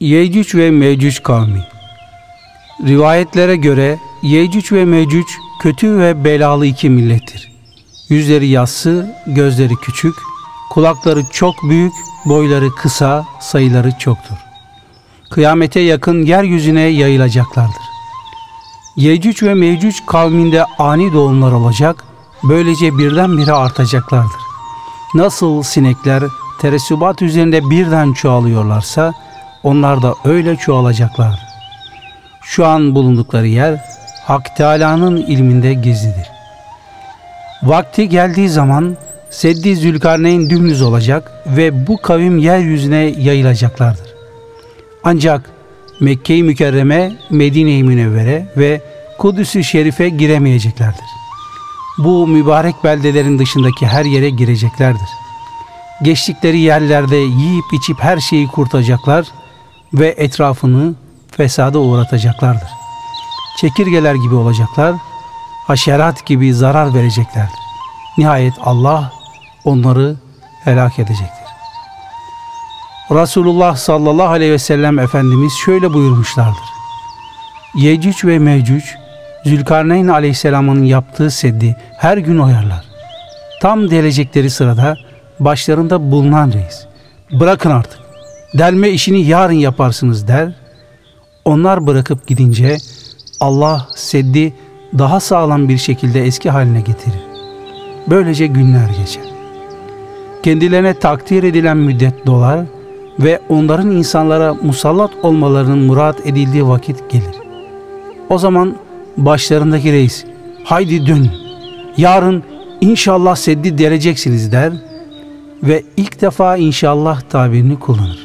Yecüc ve Mecüc kavmi Rivayetlere göre Yecüc ve Mecüc kötü ve belalı iki millettir. Yüzleri yassı, gözleri küçük, kulakları çok büyük, boyları kısa, sayıları çoktur. Kıyamete yakın yeryüzüne yayılacaklardır. Yecüc ve Mecüc kavminde ani doğumlar olacak, böylece birdenbire artacaklardır. Nasıl sinekler teresubat üzerinde birden çoğalıyorlarsa, onlar da öyle çoğalacaklardır. Şu an bulundukları yer Hak Teala'nın ilminde gizlidir. Vakti geldiği zaman Seddi Zülkarneyn dümdüz olacak ve bu kavim yeryüzüne yayılacaklardır. Ancak Mekke-i Mükerreme, Medine-i Münevvere ve Kudüs-ü Şerif'e giremeyeceklerdir. Bu mübarek beldelerin dışındaki her yere gireceklerdir. Geçtikleri yerlerde yiyip içip her şeyi kurtacaklar ve etrafını fesada uğratacaklardır. Çekirgeler gibi olacaklar, haşerat gibi zarar vereceklerdir. Nihayet Allah onları helak edecektir. Resulullah sallallahu aleyhi ve sellem Efendimiz şöyle buyurmuşlardır. Yecüc ve Mecüc, Zülkarneyn aleyhisselamın yaptığı seddi her gün oyarlar. Tam delecekleri sırada başlarında bulunan reis, bırakın artık, delme işini yarın yaparsınız der. Onlar bırakıp gidince Allah seddi daha sağlam bir şekilde eski haline getirir. Böylece günler geçer. Kendilerine takdir edilen müddet dolar ve onların insanlara musallat olmalarının murat edildiği vakit gelir. O zaman başlarındaki reis, haydi dön, yarın inşallah seddi deleceksiniz der ve ilk defa inşallah tabirini kullanır.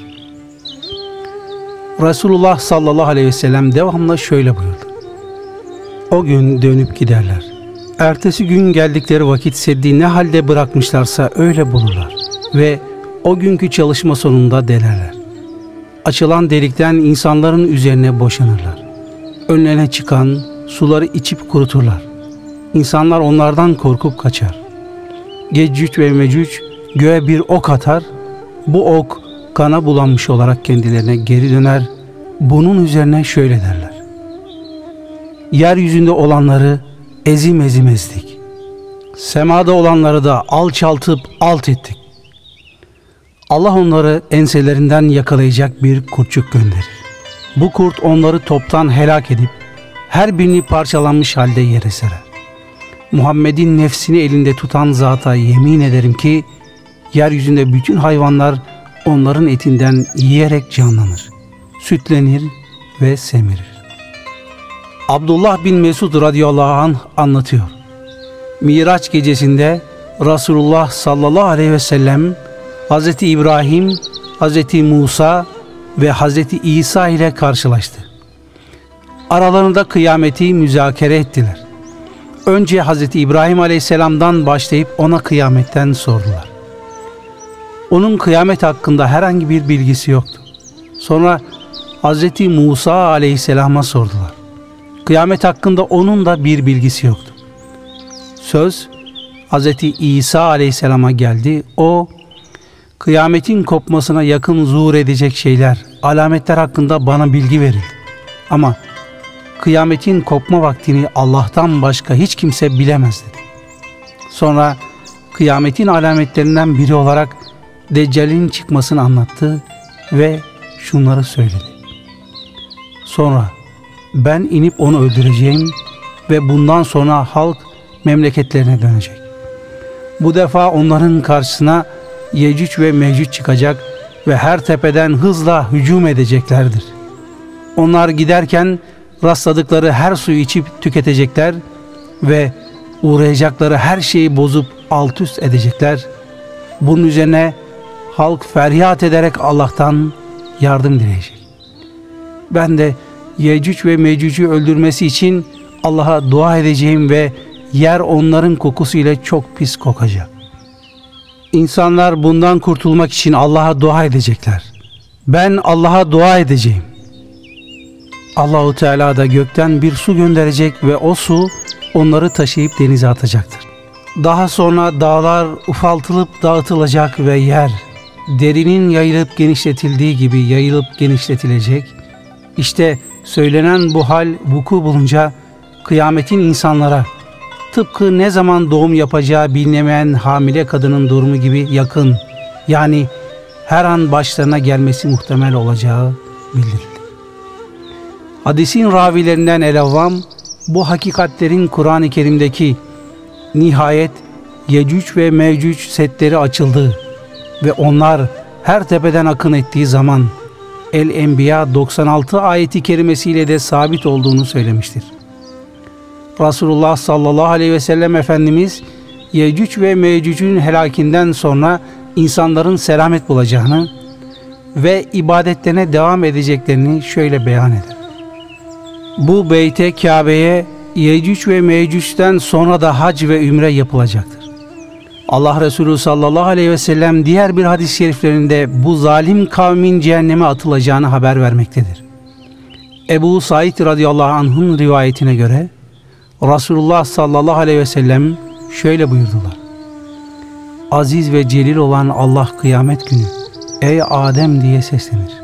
Resulullah sallallahu aleyhi ve sellem devamlı şöyle buyurdu. O gün dönüp giderler. Ertesi gün geldikleri vakit seddi ne halde bırakmışlarsa öyle bulurlar. Ve o günkü çalışma sonunda delerler. Açılan delikten insanların üzerine boşanırlar. Önlerine çıkan suları içip kuruturlar. İnsanlar onlardan korkup kaçar. Gecüc ve Mecüc göğe bir ok atar. Bu ok kana bulanmış olarak kendilerine geri döner. Bunun üzerine şöyle derler. Yeryüzünde olanları ezim ezim ezdik. Semada olanları da alçaltıp alt ettik. Allah onları enselerinden yakalayacak bir kurtçuk gönderir. Bu kurt onları toptan helak edip her birini parçalanmış halde yere serer. Muhammed'in nefsini elinde tutan zata yemin ederim ki yeryüzünde bütün hayvanlar onların etinden yiyerek canlanır, sütlenir ve semirir. Abdullah bin Mesud radıyallahu anh anlatıyor. Miraç gecesinde Resulullah sallallahu aleyhi ve sellem Hz. İbrahim, Hz. Musa ve Hz. İsa ile karşılaştı. Aralarında kıyameti müzakere ettiler. Önce Hz. İbrahim aleyhisselamdan başlayıp ona kıyametten sordular. Onun kıyamet hakkında herhangi bir bilgisi yoktu. Sonra Hz. Musa aleyhisselama sordular. Kıyamet hakkında onun da bir bilgisi yoktu. Söz Hz. İsa aleyhisselama geldi. O kıyametin kopmasına yakın zuhur edecek şeyler, alametler hakkında bana bilgi verildi. Ama kıyametin kopma vaktini Allah'tan başka hiç kimse bilemez dedi. Sonra kıyametin alametlerinden biri olarak Deccal'in çıkmasını anlattı ve şunları söyledi. Sonra ben inip onu öldüreceğim ve bundan sonra halk memleketlerine dönecek. Bu defa onların karşısına Yecüc ve Mecüc çıkacak ve her tepeden hızla hücum edeceklerdir. Onlar giderken rastladıkları her suyu içip tüketecekler ve uğrayacakları her şeyi bozup alt üst edecekler. Bunun üzerine halk feryat ederek Allah'tan yardım dileyecek. Ben de Yecüc ve Mecüc'ü öldürmesi için Allah'a dua edeceğim ve yer onların kokusu ile çok pis kokacak. İnsanlar bundan kurtulmak için Allah'a dua edecekler. Ben Allah'a dua edeceğim. Allahu Teala da gökten bir su gönderecek ve o su onları taşıyıp denize atacaktır. Daha sonra dağlar ufaltılıp dağıtılacak ve yer derinin yayılıp genişletildiği gibi yayılıp genişletilecek. İşte söylenen bu hal vuku bulunca kıyametin insanlara tıpkı ne zaman doğum yapacağı bilinemeyen hamile kadının durumu gibi yakın yani her an başlarına gelmesi muhtemel olacağı bildirildi. Hadisin ravilerinden Elavvam bu hakikatlerin Kur'an-ı Kerim'deki nihayet Yecüc ve Mevcüc setleri açıldı ve onlar her tepeden akın ettiği zaman El-Enbiya 96 ayeti kerimesiyle de sabit olduğunu söylemiştir. Resulullah sallallahu aleyhi ve sellem Efendimiz Yecüc ve Mecüc'ün helakinden sonra insanların selamet bulacağını ve ibadetlerine devam edeceklerini şöyle beyan eder. Bu beyte Kabe'ye Yecüc ve Mecüc'ten sonra da hac ve ümre yapılacaktır. Allah Resulü sallallahu aleyhi ve sellem diğer bir hadis-i şeriflerinde bu zalim kavmin cehenneme atılacağını haber vermektedir. Ebu Said radıyallahu anh'ın rivayetine göre Resulullah sallallahu aleyhi ve sellem şöyle buyurdular. Aziz ve celil olan Allah kıyamet günü ey Adem diye seslenir.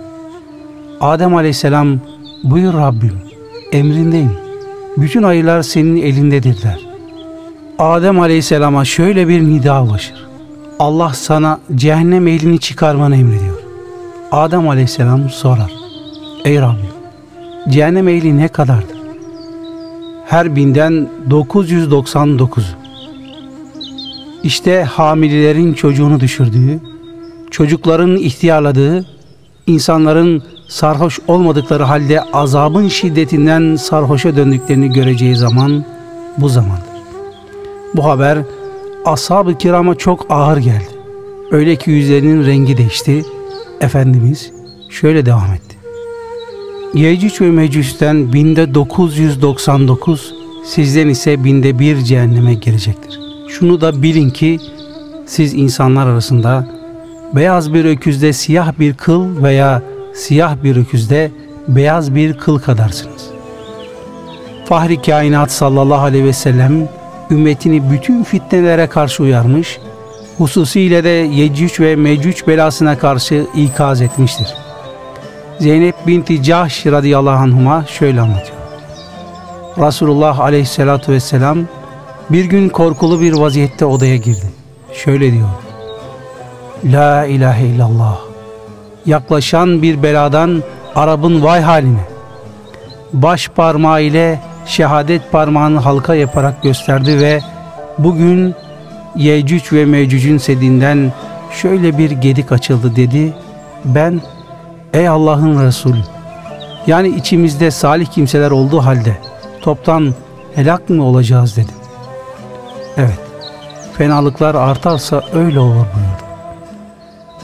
Adem aleyhisselam buyur Rabbim emrindeyim. Bütün ayılar senin elindedir der. Adem aleyhisselama şöyle bir nida ulaşır. Allah sana cehennem elini çıkarmanı emrediyor. Adem aleyhisselam sorar. Ey Rabbim cehennem ehli ne kadardır? Her binden 999. İşte hamilerin çocuğunu düşürdüğü, çocukların ihtiyarladığı, insanların sarhoş olmadıkları halde azabın şiddetinden sarhoşa döndüklerini göreceği zaman bu zamandır. Bu haber ashab-ı kirama çok ağır geldi. Öyle ki yüzlerinin rengi değişti. Efendimiz şöyle devam etti. Yecüc ve Mecüc'ten binde 999, sizden ise binde bir cehenneme girecektir. Şunu da bilin ki siz insanlar arasında beyaz bir öküzde siyah bir kıl veya siyah bir öküzde beyaz bir kıl kadarsınız. Fahri kainat sallallahu aleyhi ve sellem ümmetini bütün fitnelere karşı uyarmış, hususiyle de Yecüc ve Mecüc belasına karşı ikaz etmiştir. Zeynep binti Cahş radıyallahu anhuma şöyle anlatıyor. Resulullah aleyhissalatu vesselam bir gün korkulu bir vaziyette odaya girdi. Şöyle diyor. La ilahe illallah. Yaklaşan bir beladan Arap'ın vay haline. Baş parmağı ile şehadet parmağını halka yaparak gösterdi ve bugün Yecüc ve Mecüc'ün sedinden şöyle bir gedik açıldı dedi. Ben ey Allah'ın Resulü yani içimizde salih kimseler olduğu halde toptan helak mı olacağız dedim. Evet fenalıklar artarsa öyle olur buyurdu.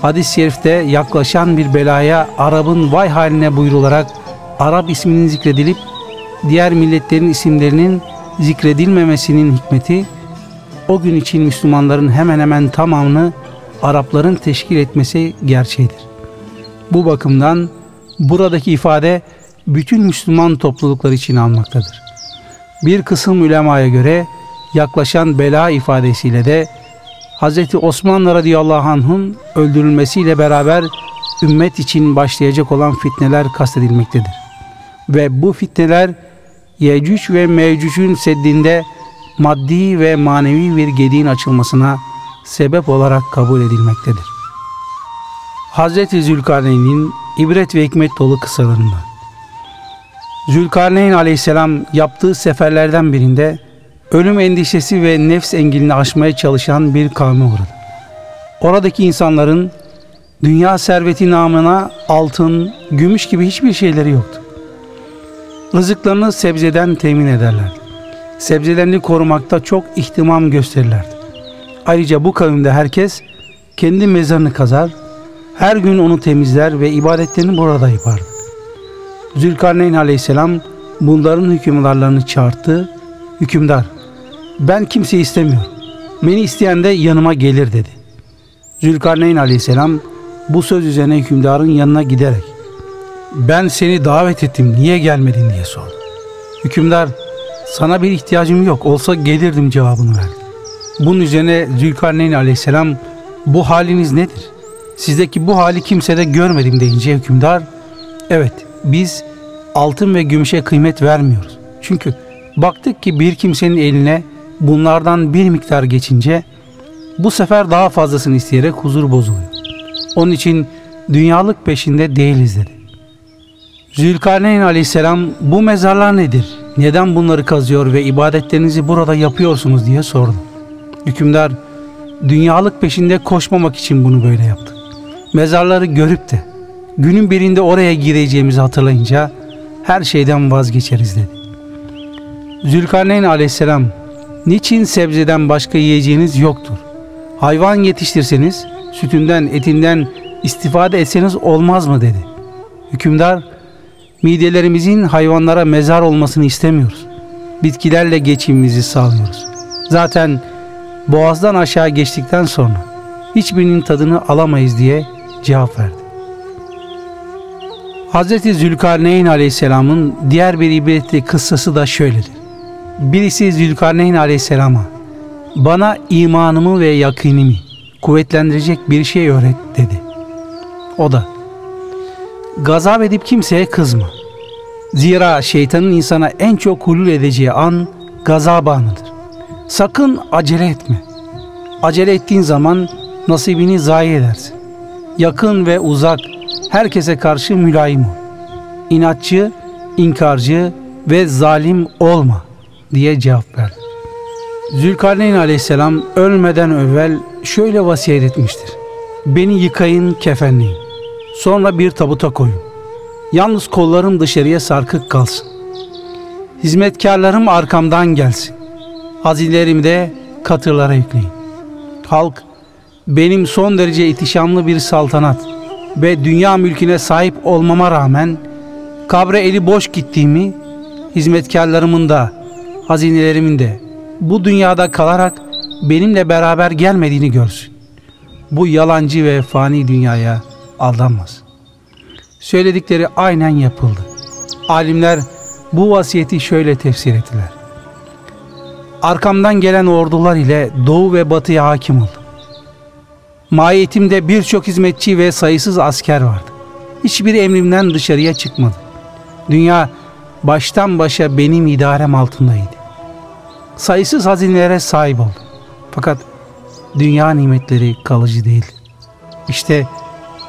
Hadis-i şerifte yaklaşan bir belaya Arap'ın vay haline buyrularak Arap isminin zikredilip diğer milletlerin isimlerinin zikredilmemesinin hikmeti o gün için Müslümanların hemen hemen tamamını Arapların teşkil etmesi gerçeğidir. Bu bakımdan buradaki ifade bütün Müslüman topluluklar için almaktadır. Bir kısım ulemaya göre yaklaşan bela ifadesiyle de Hz. Osman radıyallahu anh'ın öldürülmesiyle beraber ümmet için başlayacak olan fitneler kastedilmektedir. Ve bu fitneler Yecüc ve Mecüc'ün seddinde maddi ve manevi bir gediğin açılmasına sebep olarak kabul edilmektedir. Hz. Zülkarneyn'in ibret ve hikmet dolu kısalarından. Zülkarneyn aleyhisselam yaptığı seferlerden birinde ölüm endişesi ve nefs engelini aşmaya çalışan bir kavme uğradı. Oradaki insanların dünya serveti namına altın, gümüş gibi hiçbir şeyleri yoktu. Rızıklarını sebzeden temin ederler. Sebzelerini korumakta çok ihtimam gösterirlerdi. Ayrıca bu kavimde herkes kendi mezarını kazar, her gün onu temizler ve ibadetlerini burada yapardı. Zülkarneyn aleyhisselam bunların hükümdarlarını çağırdı. Hükümdar, ben kimseyi istemiyorum. Beni isteyen de yanıma gelir dedi. Zülkarneyn aleyhisselam bu söz üzerine hükümdarın yanına giderek ben seni davet ettim niye gelmedin diye sordu. Hükümdar sana bir ihtiyacım yok olsa gelirdim cevabını verdi. Bunun üzerine Zülkarneyn aleyhisselam bu haliniz nedir? Sizdeki bu hali kimsede görmedim deyince hükümdar evet biz altın ve gümüşe kıymet vermiyoruz. Çünkü baktık ki bir kimsenin eline bunlardan bir miktar geçince bu sefer daha fazlasını isteyerek huzur bozuluyor. Onun için dünyalık peşinde değiliz dedi. Zülkarneyn aleyhisselam bu mezarlar nedir? Neden bunları kazıyor ve ibadetlerinizi burada yapıyorsunuz diye sordu. Hükümdar dünyalık peşinde koşmamak için bunu böyle yaptı. Mezarları görüp de günün birinde oraya gireceğimizi hatırlayınca her şeyden vazgeçeriz dedi. Zülkarneyn aleyhisselam niçin sebzeden başka yiyeceğiniz yoktur? Hayvan yetiştirseniz sütünden etinden istifade etseniz olmaz mı dedi. Hükümdar midelerimizin hayvanlara mezar olmasını istemiyoruz. Bitkilerle geçimimizi sağlıyoruz. Zaten boğazdan aşağı geçtikten sonra hiçbirinin tadını alamayız diye cevap verdi. Hz. Zülkarneyn Aleyhisselam'ın diğer bir ibretli kıssası da şöyledir. Birisi Zülkarneyn Aleyhisselam'a bana imanımı ve yakinimi kuvvetlendirecek bir şey öğret dedi. O da gazap edip kimseye kızma. Zira şeytanın insana en çok hulul edeceği an gazap anıdır. Sakın acele etme. Acele ettiğin zaman nasibini zayi edersin. Yakın ve uzak herkese karşı mülayim ol. İnatçı, inkarcı ve zalim olma diye cevap verdi. Zülkarneyn aleyhisselam ölmeden evvel şöyle vasiyet etmiştir. Beni yıkayın, kefenleyin. Sonra bir tabuta koyun. Yalnız kollarım dışarıya sarkık kalsın. Hizmetkarlarım arkamdan gelsin. Hazinelerimi de katırlara yükleyin. Halk benim son derece itişamlı bir saltanat ve dünya mülküne sahip olmama rağmen kabre eli boş gittiğimi hizmetkarlarımın da hazinelerimin de bu dünyada kalarak benimle beraber gelmediğini görsün. Bu yalancı ve fani dünyaya aldanmaz. Söyledikleri aynen yapıldı. Alimler bu vasiyeti şöyle tefsir ettiler. Arkamdan gelen ordular ile doğu ve batıya hakim oldum. Mahiyetimde birçok hizmetçi ve sayısız asker vardı. Hiçbir emrimden dışarıya çıkmadı. Dünya baştan başa benim idarem altındaydı. Sayısız hazinelere sahip oldum. Fakat dünya nimetleri kalıcı değil. İşte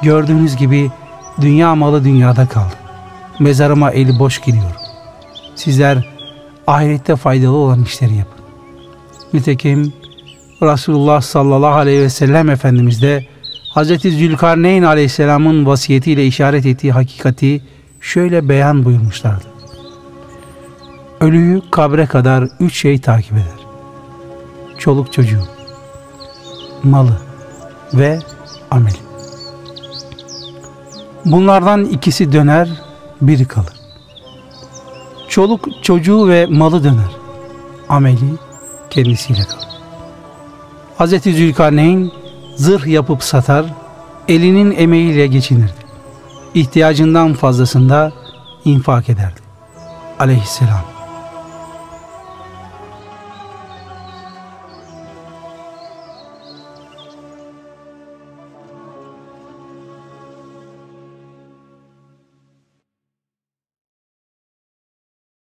gördüğünüz gibi dünya malı dünyada kaldı. Mezarıma eli boş gidiyorum. Sizler ahirette faydalı olan işleri yapın. Nitekim Resulullah sallallahu aleyhi ve sellem Efendimiz de Hz. Zülkarneyn aleyhisselamın vasiyetiyle işaret ettiği hakikati şöyle beyan buyurmuşlardı. Ölüyü kabre kadar üç şey takip eder. Çoluk çocuğu, malı ve ameli. Bunlardan ikisi döner, biri kalır. Çoluk çocuğu ve malı döner. Ameli kendisiyle kalır. Hz. Zülkarneyn zırh yapıp satar, elinin emeğiyle geçinirdi. İhtiyacından fazlasında infak ederdi. Aleyhisselam.